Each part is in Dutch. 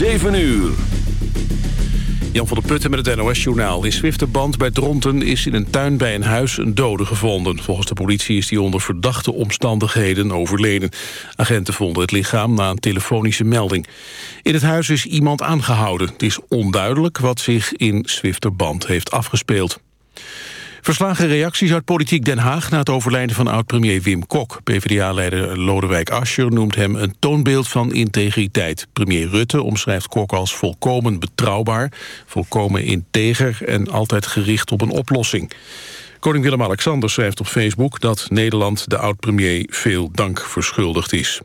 7 uur. Jan van der Putten met het NOS-journaal. In Zwifterband bij Dronten is in een tuin bij een huis een dode gevonden. Volgens de politie is die onder verdachte omstandigheden overleden. Agenten vonden het lichaam na een telefonische melding. In het huis is iemand aangehouden. Het is onduidelijk wat zich in Zwifterband heeft afgespeeld. Verslagen reacties uit politiek Den Haag... na het overlijden van oud-premier Wim Kok. PvdA-leider Lodewijk Asscher noemt hem een toonbeeld van integriteit. Premier Rutte omschrijft Kok als volkomen betrouwbaar... volkomen integer en altijd gericht op een oplossing. Koning Willem-Alexander schrijft op Facebook... dat Nederland de oud-premier veel dank verschuldigd is.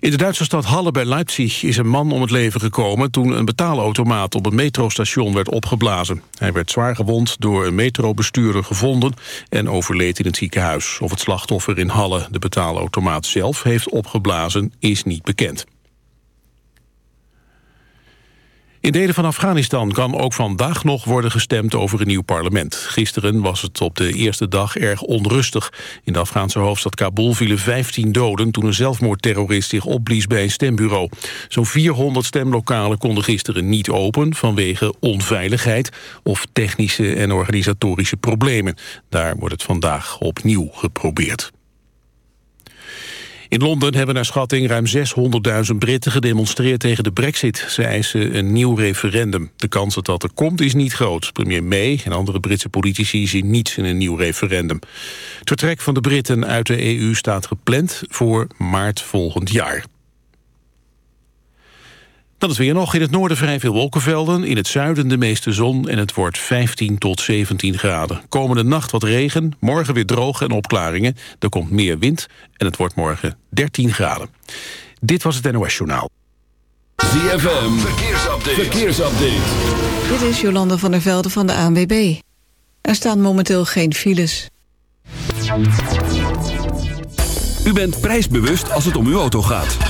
In de Duitse stad Halle bij Leipzig is een man om het leven gekomen... toen een betaalautomaat op een metrostation werd opgeblazen. Hij werd zwaar gewond door een metrobestuurder gevonden... en overleed in het ziekenhuis. Of het slachtoffer in Halle de betaalautomaat zelf heeft opgeblazen... is niet bekend. In delen van Afghanistan kan ook vandaag nog worden gestemd over een nieuw parlement. Gisteren was het op de eerste dag erg onrustig. In de Afghaanse hoofdstad Kabul vielen 15 doden... toen een zelfmoordterrorist zich opblies bij een stembureau. Zo'n 400 stemlokalen konden gisteren niet open... vanwege onveiligheid of technische en organisatorische problemen. Daar wordt het vandaag opnieuw geprobeerd. In Londen hebben naar schatting ruim 600.000 Britten gedemonstreerd tegen de brexit. Ze eisen een nieuw referendum. De kans dat dat er komt is niet groot. Premier May en andere Britse politici zien niets in een nieuw referendum. Het vertrek van de Britten uit de EU staat gepland voor maart volgend jaar. Dan is weer nog in het noorden vrij veel wolkenvelden. In het zuiden de meeste zon en het wordt 15 tot 17 graden. Komende nacht wat regen, morgen weer droog en opklaringen. Er komt meer wind en het wordt morgen 13 graden. Dit was het NOS Journaal. ZFM, verkeersupdate. verkeersupdate. Dit is Jolanda van der Velde van de ANWB. Er staan momenteel geen files. U bent prijsbewust als het om uw auto gaat.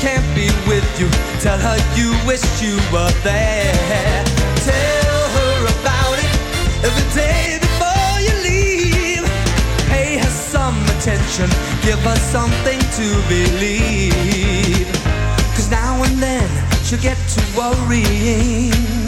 Can't be with you, tell her you wish you were there. Tell her about it every day before you leave. Pay her some attention, give her something to believe. Cause now and then she'll worrying.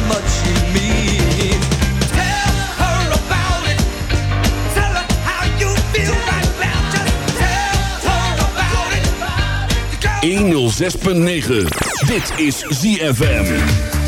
106.9. Dit is ZFM.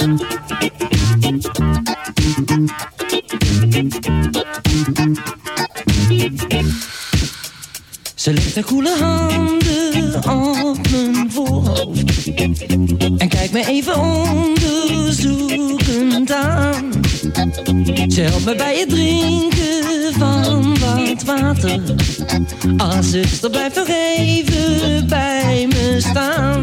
Ze legt haar koele handen op mijn voorhoofd En kijkt me even onderzoekend aan. Ze helpt me bij het drinken van wat water. Ah zuster, blijf nog even bij me staan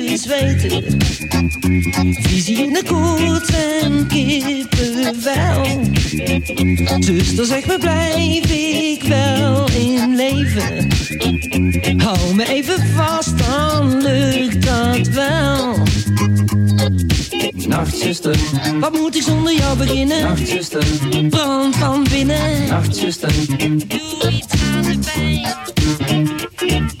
zweten. Visie in de koets en kippenvel. Zuster, zeg me, blijf ik wel in leven? Hou me even vast, dan lukt dat wel. Nachtzuster, wat moet ik zonder jou beginnen? Nachtzuster, brand van binnen. Nachtzuster, doe iets aan de pijn.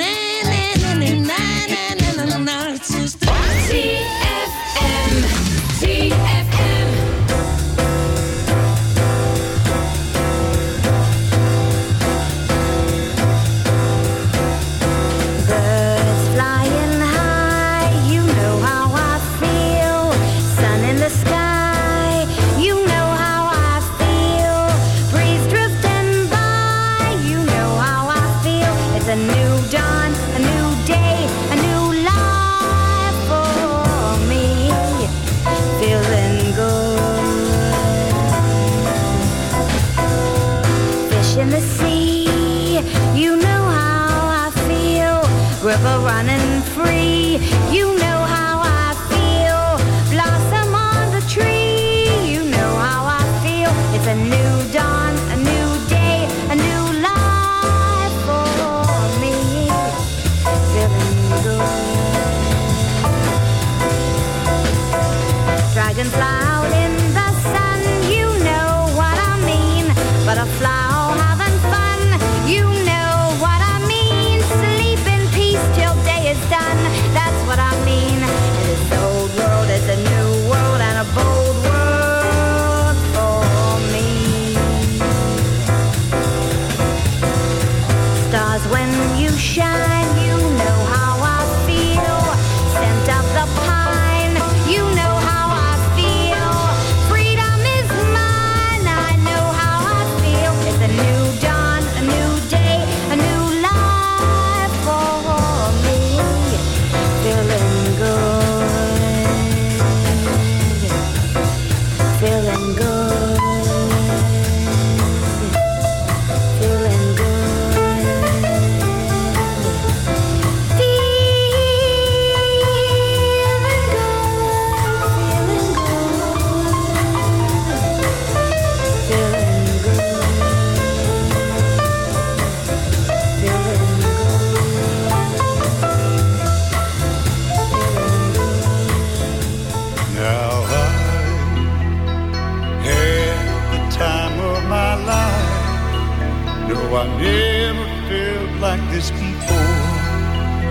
years before.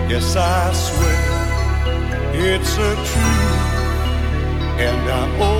Yes, I swear it's a truth, and I owe.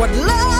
What love